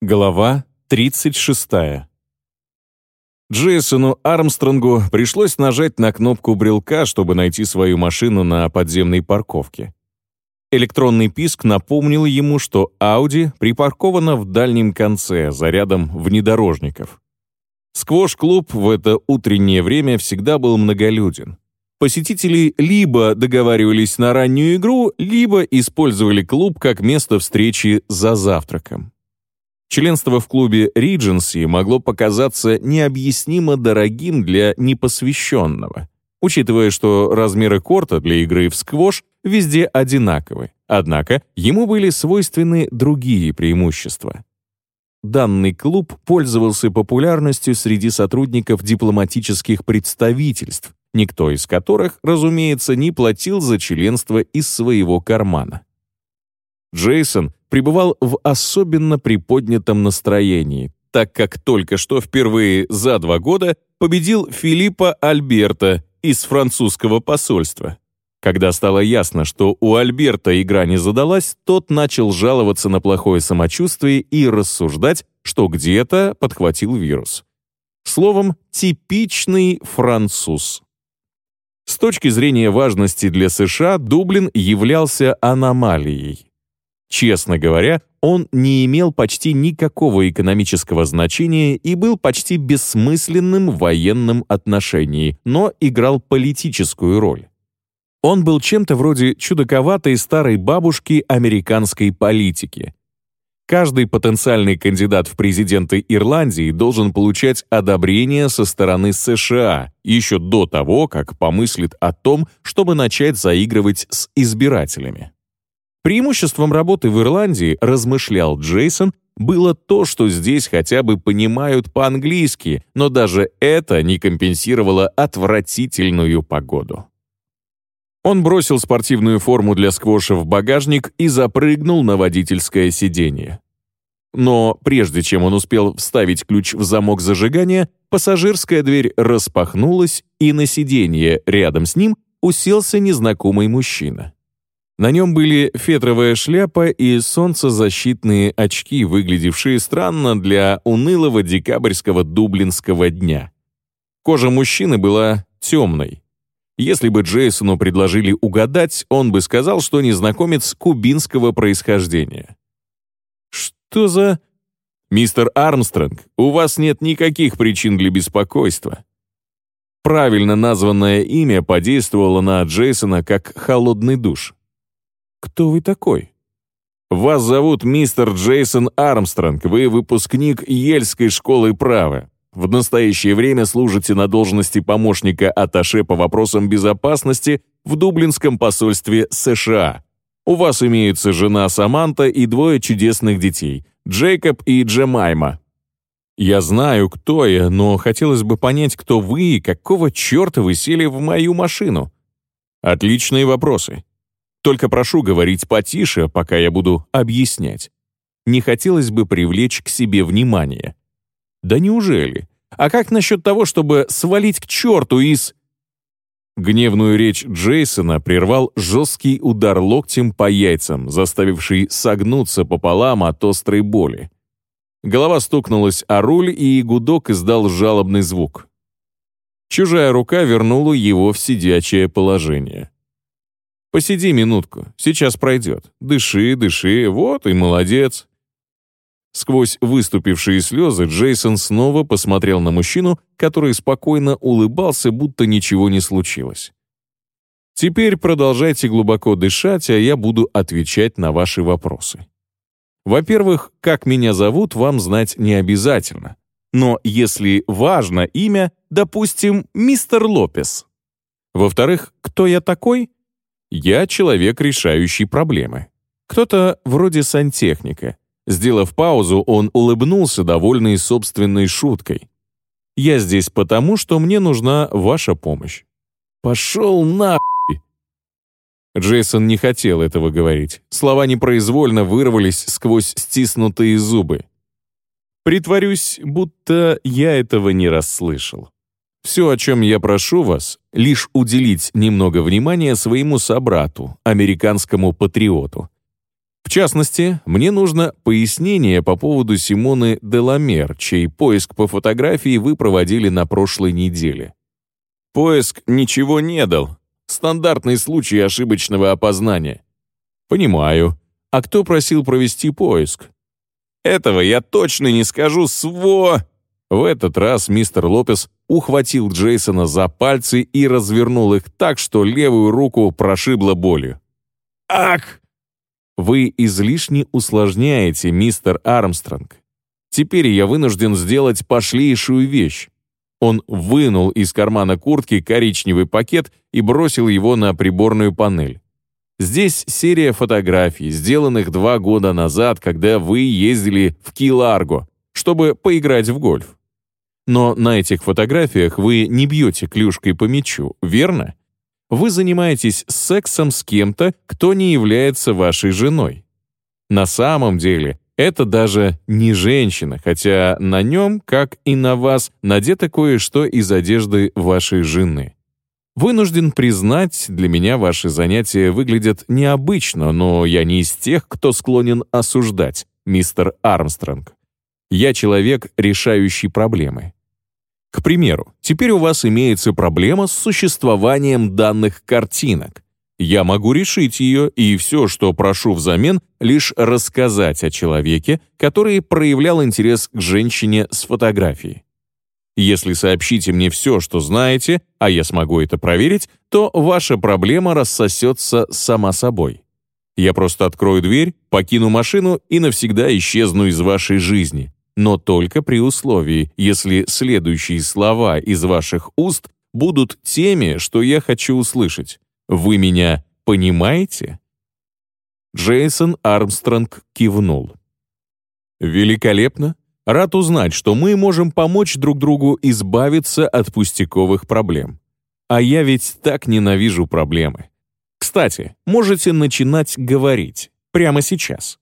Глава 36. Джейсону Армстронгу пришлось нажать на кнопку брелка, чтобы найти свою машину на подземной парковке. Электронный писк напомнил ему, что Ауди припаркована в дальнем конце, за рядом внедорожников. Сквош-клуб в это утреннее время всегда был многолюден. Посетители либо договаривались на раннюю игру, либо использовали клуб как место встречи за завтраком. Членство в клубе Regency могло показаться необъяснимо дорогим для непосвященного, учитывая, что размеры корта для игры в сквош везде одинаковы, однако ему были свойственны другие преимущества. Данный клуб пользовался популярностью среди сотрудников дипломатических представительств, никто из которых, разумеется, не платил за членство из своего кармана. Джейсон пребывал в особенно приподнятом настроении, так как только что впервые за два года победил Филиппа Альберта из французского посольства. Когда стало ясно, что у Альберта игра не задалась, тот начал жаловаться на плохое самочувствие и рассуждать, что где-то подхватил вирус. Словом, типичный француз. С точки зрения важности для США, Дублин являлся аномалией. Честно говоря, он не имел почти никакого экономического значения и был почти бессмысленным в военном отношении, но играл политическую роль. Он был чем-то вроде чудаковатой старой бабушки американской политики. Каждый потенциальный кандидат в президенты Ирландии должен получать одобрение со стороны США еще до того, как помыслит о том, чтобы начать заигрывать с избирателями. Преимуществом работы в Ирландии, размышлял Джейсон, было то, что здесь хотя бы понимают по-английски, но даже это не компенсировало отвратительную погоду. Он бросил спортивную форму для сквоша в багажник и запрыгнул на водительское сиденье. Но прежде чем он успел вставить ключ в замок зажигания, пассажирская дверь распахнулась, и на сиденье рядом с ним уселся незнакомый мужчина. На нем были фетровая шляпа и солнцезащитные очки, выглядевшие странно для унылого декабрьского дублинского дня. Кожа мужчины была темной. Если бы Джейсону предложили угадать, он бы сказал, что незнакомец кубинского происхождения. «Что за...» «Мистер Армстронг, у вас нет никаких причин для беспокойства». Правильно названное имя подействовало на Джейсона как холодный душ. «Кто вы такой?» «Вас зовут мистер Джейсон Армстронг, вы выпускник Ельской школы права. В настоящее время служите на должности помощника атташе по вопросам безопасности в Дублинском посольстве США. У вас имеются жена Саманта и двое чудесных детей – Джейкоб и Джемайма. Я знаю, кто я, но хотелось бы понять, кто вы и какого черта вы сели в мою машину. Отличные вопросы. Только прошу говорить потише, пока я буду объяснять. Не хотелось бы привлечь к себе внимание. Да неужели? А как насчет того, чтобы свалить к черту из... Гневную речь Джейсона прервал жесткий удар локтем по яйцам, заставивший согнуться пополам от острой боли. Голова стукнулась о руль, и гудок издал жалобный звук. Чужая рука вернула его в сидячее положение. Посиди минутку, сейчас пройдет. Дыши, дыши, вот и молодец». Сквозь выступившие слезы Джейсон снова посмотрел на мужчину, который спокойно улыбался, будто ничего не случилось. «Теперь продолжайте глубоко дышать, а я буду отвечать на ваши вопросы. Во-первых, как меня зовут, вам знать не обязательно. Но если важно имя, допустим, мистер Лопес. Во-вторых, кто я такой? Я человек, решающий проблемы. Кто-то вроде сантехника. Сделав паузу, он улыбнулся, довольный собственной шуткой. «Я здесь потому, что мне нужна ваша помощь». «Пошел нахуй!» Джейсон не хотел этого говорить. Слова непроизвольно вырвались сквозь стиснутые зубы. «Притворюсь, будто я этого не расслышал». Все, о чем я прошу вас, лишь уделить немного внимания своему собрату, американскому патриоту. В частности, мне нужно пояснение по поводу Симоны Деламер, чей поиск по фотографии вы проводили на прошлой неделе. Поиск ничего не дал. Стандартный случай ошибочного опознания. Понимаю. А кто просил провести поиск? Этого я точно не скажу, сво... В этот раз мистер Лопес ухватил Джейсона за пальцы и развернул их так, что левую руку прошибло болью. «Ах!» «Вы излишне усложняете, мистер Армстронг. Теперь я вынужден сделать пошлейшую вещь». Он вынул из кармана куртки коричневый пакет и бросил его на приборную панель. Здесь серия фотографий, сделанных два года назад, когда вы ездили в Ки-Ларго, чтобы поиграть в гольф. Но на этих фотографиях вы не бьете клюшкой по мячу, верно? Вы занимаетесь сексом с кем-то, кто не является вашей женой. На самом деле, это даже не женщина, хотя на нем, как и на вас, надето кое-что из одежды вашей жены. Вынужден признать, для меня ваши занятия выглядят необычно, но я не из тех, кто склонен осуждать, мистер Армстронг. Я человек, решающий проблемы. К примеру, теперь у вас имеется проблема с существованием данных картинок. Я могу решить ее, и все, что прошу взамен, лишь рассказать о человеке, который проявлял интерес к женщине с фотографией. Если сообщите мне все, что знаете, а я смогу это проверить, то ваша проблема рассосется сама собой. Я просто открою дверь, покину машину и навсегда исчезну из вашей жизни, но только при условии, если следующие слова из ваших уст будут теми, что я хочу услышать. Вы меня понимаете?» Джейсон Армстронг кивнул. «Великолепно. Рад узнать, что мы можем помочь друг другу избавиться от пустяковых проблем. А я ведь так ненавижу проблемы. Кстати, можете начинать говорить прямо сейчас».